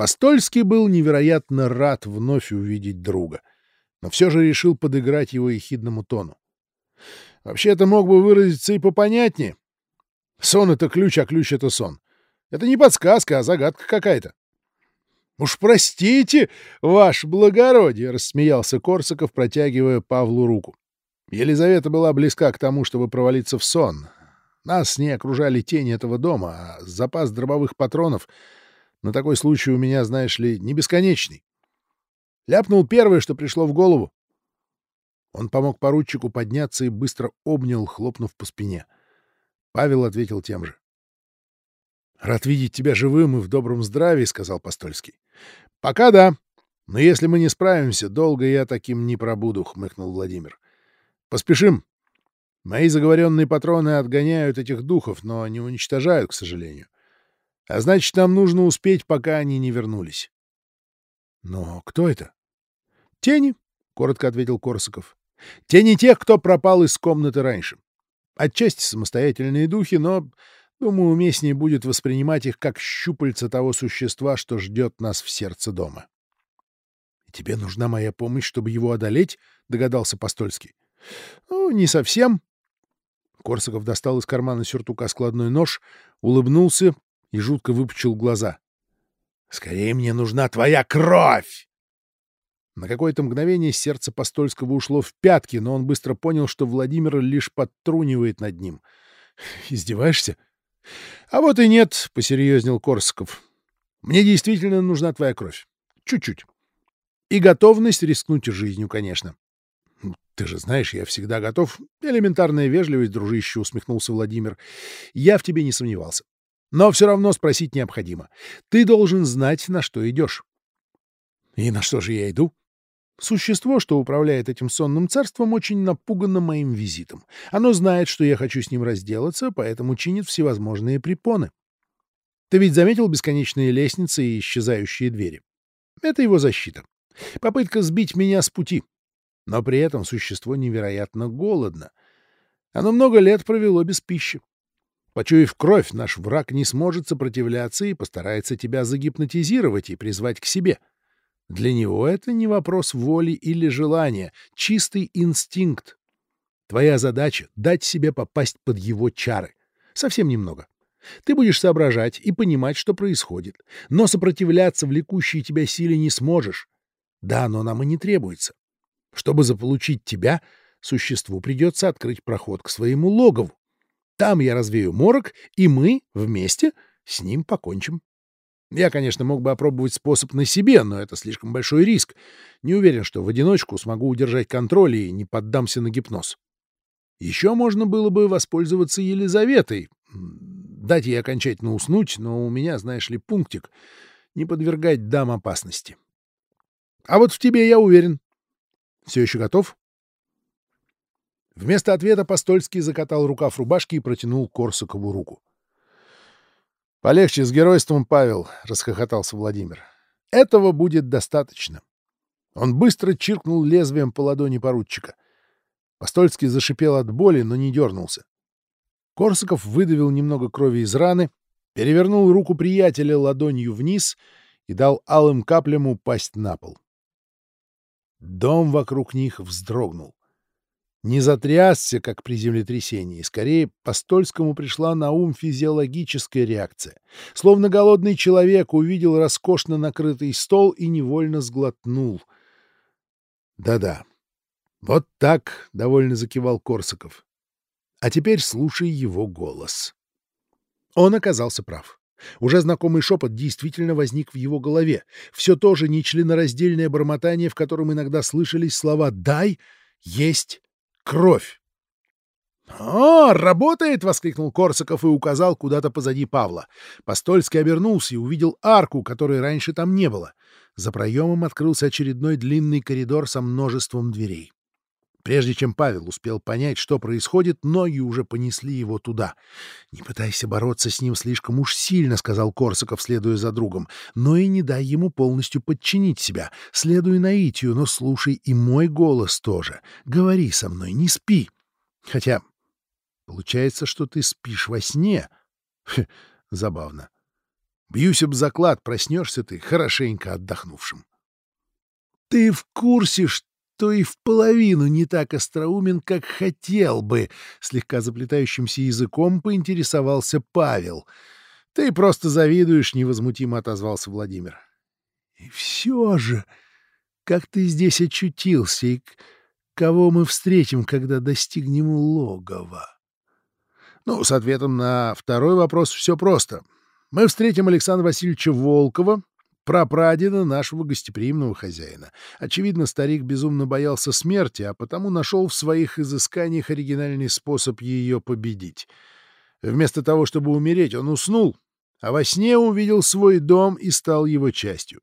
Постольский был невероятно рад вновь увидеть друга, но все же решил подыграть его ехидному тону. Вообще-то мог бы выразиться и попонятнее. Сон — это ключ, а ключ — это сон. Это не подсказка, а загадка какая-то. «Уж простите, ваше благородие!» — рассмеялся Корсаков, протягивая Павлу руку. Елизавета была близка к тому, чтобы провалиться в сон. Нас не окружали тени этого дома, а запас дробовых патронов на такой случай у меня, знаешь ли, не бесконечный. Ляпнул первое, что пришло в голову. Он помог поручику подняться и быстро обнял, хлопнув по спине. Павел ответил тем же. «Рад видеть тебя живым и в добром здравии», — сказал Постольский. «Пока да. Но если мы не справимся, долго я таким не пробуду», — хмыкнул Владимир. «Поспешим. Мои заговоренные патроны отгоняют этих духов, но не уничтожают, к сожалению. А значит, нам нужно успеть, пока они не вернулись». «Но кто это?» «Тени», — коротко ответил Корсаков. «Тени тех, кто пропал из комнаты раньше. Отчасти самостоятельные духи, но Думаю, уместнее будет воспринимать их как щупальца того существа, что ждет нас в сердце дома. — Тебе нужна моя помощь, чтобы его одолеть? — догадался Постольский. — Ну, не совсем. Корсаков достал из кармана сюртука складной нож, улыбнулся и жутко выпучил глаза. — Скорее мне нужна твоя кровь! На какое-то мгновение сердце Постольского ушло в пятки, но он быстро понял, что Владимир лишь подтрунивает над ним. — Издеваешься? —— А вот и нет, — посерьезнел Корсаков. — Мне действительно нужна твоя кровь. Чуть-чуть. И готовность рискнуть жизнью, конечно. Ну, — Ты же знаешь, я всегда готов. Элементарная вежливость, дружище, — усмехнулся Владимир. — Я в тебе не сомневался. Но все равно спросить необходимо. Ты должен знать, на что идешь. — И на что же я иду? Существо, что управляет этим сонным царством, очень напугано моим визитом. Оно знает, что я хочу с ним разделаться, поэтому чинит всевозможные препоны. Ты ведь заметил бесконечные лестницы и исчезающие двери? Это его защита. Попытка сбить меня с пути. Но при этом существо невероятно голодно. Оно много лет провело без пищи. Почуяв кровь, наш враг не сможет сопротивляться и постарается тебя загипнотизировать и призвать к себе — для него это не вопрос воли или желания, чистый инстинкт. Твоя задача — дать себе попасть под его чары. Совсем немного. Ты будешь соображать и понимать, что происходит, но сопротивляться влекущей тебя силе не сможешь. Да, но нам и не требуется. Чтобы заполучить тебя, существу придется открыть проход к своему логову. Там я развею морок, и мы вместе с ним покончим. Я, конечно, мог бы опробовать способ на себе, но это слишком большой риск. Не уверен, что в одиночку смогу удержать контроль и не поддамся на гипноз. Еще можно было бы воспользоваться Елизаветой. Дать ей окончательно уснуть, но у меня, знаешь ли, пунктик — не подвергать дам опасности. А вот в тебе я уверен. Все еще готов? Вместо ответа Постольский закатал рукав рубашки и протянул Корсакову руку. — Полегче с геройством, Павел, — расхохотался Владимир. — Этого будет достаточно. Он быстро чиркнул лезвием по ладони поручика. Постольский зашипел от боли, но не дернулся. Корсаков выдавил немного крови из раны, перевернул руку приятеля ладонью вниз и дал алым каплям упасть на пол. Дом вокруг них вздрогнул не затрясся, как при землетрясении. Скорее, Постольскому пришла на ум физиологическая реакция. Словно голодный человек увидел роскошно накрытый стол и невольно сглотнул. «Да-да, вот так», — довольно закивал Корсаков. «А теперь слушай его голос». Он оказался прав. Уже знакомый шепот действительно возник в его голове. Все то же нечленораздельное бормотание, в котором иногда слышались слова «дай», «есть», кровь. «О, работает!» — воскликнул Корсаков и указал куда-то позади Павла. Постольский обернулся и увидел арку, которой раньше там не было. За проемом открылся очередной длинный коридор со множеством дверей. Прежде чем Павел успел понять, что происходит, ноги уже понесли его туда. «Не пытайся бороться с ним слишком уж сильно», — сказал Корсаков, следуя за другом, «но и не дай ему полностью подчинить себя. Следуй наитию, но слушай и мой голос тоже. Говори со мной, не спи. Хотя получается, что ты спишь во сне». Хе, забавно. Бьюсь об заклад, проснешься ты хорошенько отдохнувшим. — Ты в курсе, что и в половину не так остроумен, как хотел бы, — слегка заплетающимся языком поинтересовался Павел. — Ты просто завидуешь, — невозмутимо отозвался Владимир. — И все же, как ты здесь очутился, и кого мы встретим, когда достигнем логова? Ну, с ответом на второй вопрос все просто. Мы встретим Александра Васильевича Волкова, прапрадеда нашего гостеприимного хозяина. Очевидно, старик безумно боялся смерти, а потому нашел в своих изысканиях оригинальный способ ее победить. Вместо того, чтобы умереть, он уснул, а во сне увидел свой дом и стал его частью.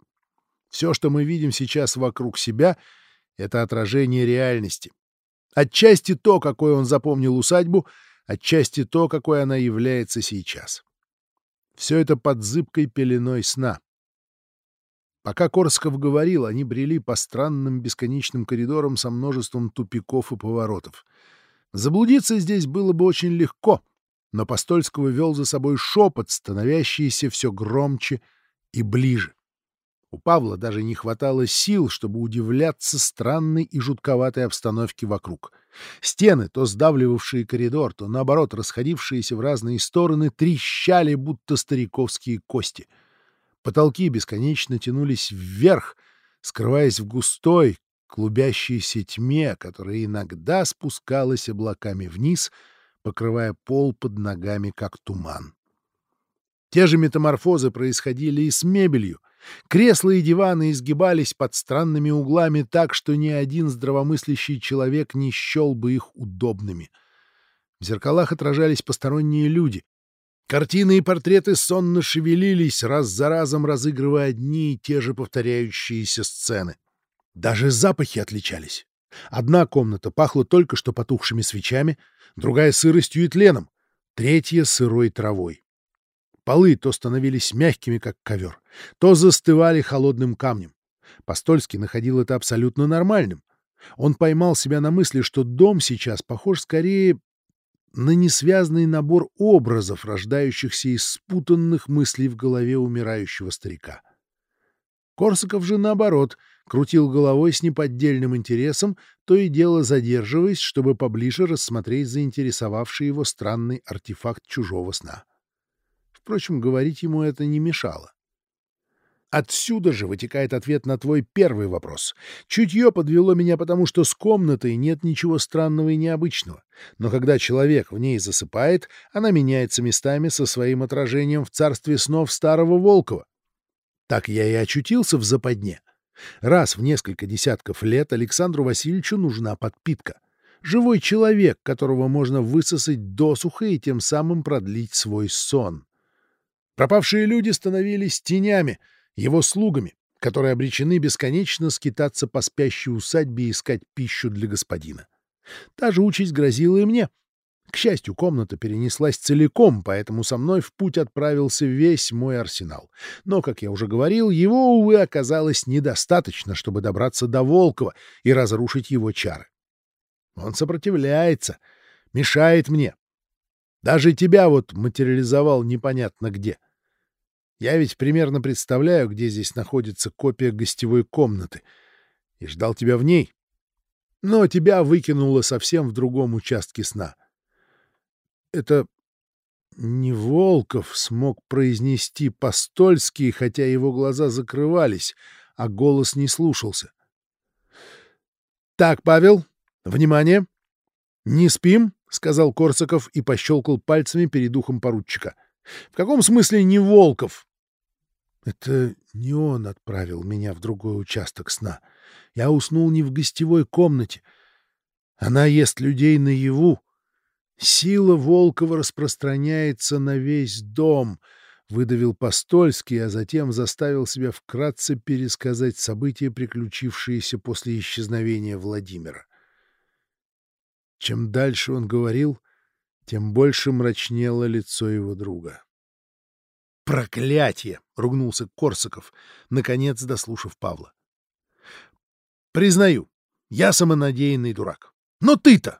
Все, что мы видим сейчас вокруг себя, — это отражение реальности. Отчасти то, какой он запомнил усадьбу, отчасти то, какой она является сейчас. Все это под зыбкой пеленой сна. Пока Корсков говорил, они брели по странным бесконечным коридорам со множеством тупиков и поворотов. Заблудиться здесь было бы очень легко, но Постольского вел за собой шепот, становящийся все громче и ближе. У Павла даже не хватало сил, чтобы удивляться странной и жутковатой обстановке вокруг. Стены, то сдавливавшие коридор, то, наоборот, расходившиеся в разные стороны, трещали, будто стариковские кости — Потолки бесконечно тянулись вверх, скрываясь в густой, клубящейся тьме, которая иногда спускалась облаками вниз, покрывая пол под ногами, как туман. Те же метаморфозы происходили и с мебелью. Кресла и диваны изгибались под странными углами так, что ни один здравомыслящий человек не счел бы их удобными. В зеркалах отражались посторонние люди, Картины и портреты сонно шевелились, раз за разом разыгрывая одни и те же повторяющиеся сцены. Даже запахи отличались. Одна комната пахла только что потухшими свечами, другая — сыростью и тленом, третья — сырой травой. Полы то становились мягкими, как ковер, то застывали холодным камнем. Постольский находил это абсолютно нормальным. Он поймал себя на мысли, что дом сейчас похож скорее на несвязный набор образов, рождающихся из спутанных мыслей в голове умирающего старика. Корсаков же, наоборот, крутил головой с неподдельным интересом, то и дело задерживаясь, чтобы поближе рассмотреть заинтересовавший его странный артефакт чужого сна. Впрочем, говорить ему это не мешало. Отсюда же вытекает ответ на твой первый вопрос. Чутье подвело меня потому, что с комнатой нет ничего странного и необычного. Но когда человек в ней засыпает, она меняется местами со своим отражением в царстве снов старого Волкова. Так я и очутился в западне. Раз в несколько десятков лет Александру Васильевичу нужна подпитка. Живой человек, которого можно высосать досуха и тем самым продлить свой сон. Пропавшие люди становились тенями — его слугами, которые обречены бесконечно скитаться по спящей усадьбе и искать пищу для господина. Та же участь грозила и мне. К счастью, комната перенеслась целиком, поэтому со мной в путь отправился весь мой арсенал. Но, как я уже говорил, его, увы, оказалось недостаточно, чтобы добраться до Волкова и разрушить его чары. Он сопротивляется, мешает мне. Даже тебя вот материализовал непонятно где. Я ведь примерно представляю, где здесь находится копия гостевой комнаты, и ждал тебя в ней. Но тебя выкинуло совсем в другом участке сна. Это не Волков смог произнести Постольский, хотя его глаза закрывались, а голос не слушался. «Так, Павел, внимание! Не спим!» — сказал Корсаков и пощелкал пальцами перед ухом поручика. — В каком смысле не Волков? Это не он отправил меня в другой участок сна. Я уснул не в гостевой комнате. Она ест людей наяву. Сила Волкова распространяется на весь дом, — выдавил Постольский, а затем заставил себя вкратце пересказать события, приключившиеся после исчезновения Владимира. Чем дальше он говорил, тем больше мрачнело лицо его друга. «Проклятие!» — ругнулся Корсаков, наконец дослушав Павла. «Признаю, я самонадеянный дурак. Но ты-то!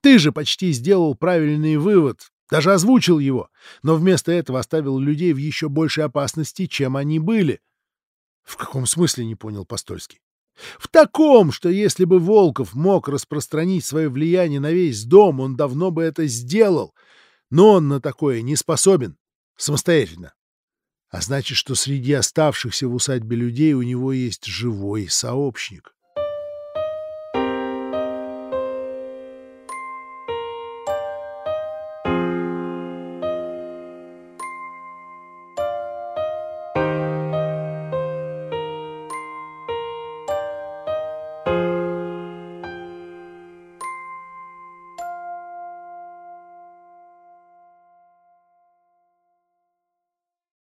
Ты же почти сделал правильный вывод, Даже озвучил его, но вместо этого оставил людей в еще большей опасности, чем они были. — В каком смысле, не понял Постольский? — В таком, что если бы Волков мог распространить свое влияние на весь дом, он давно бы это сделал, но он на такое не способен самостоятельно. А значит, что среди оставшихся в усадьбе людей у него есть живой сообщник.